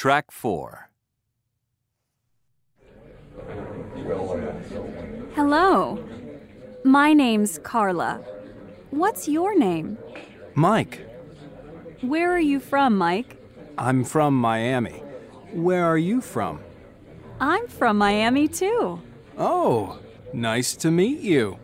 Track 4. Hello. My name's Carla. What's your name? Mike, Where are you from, Mike? I'm from Miami. Where are you from? I'm from Miami, too. Oh, nice to meet you.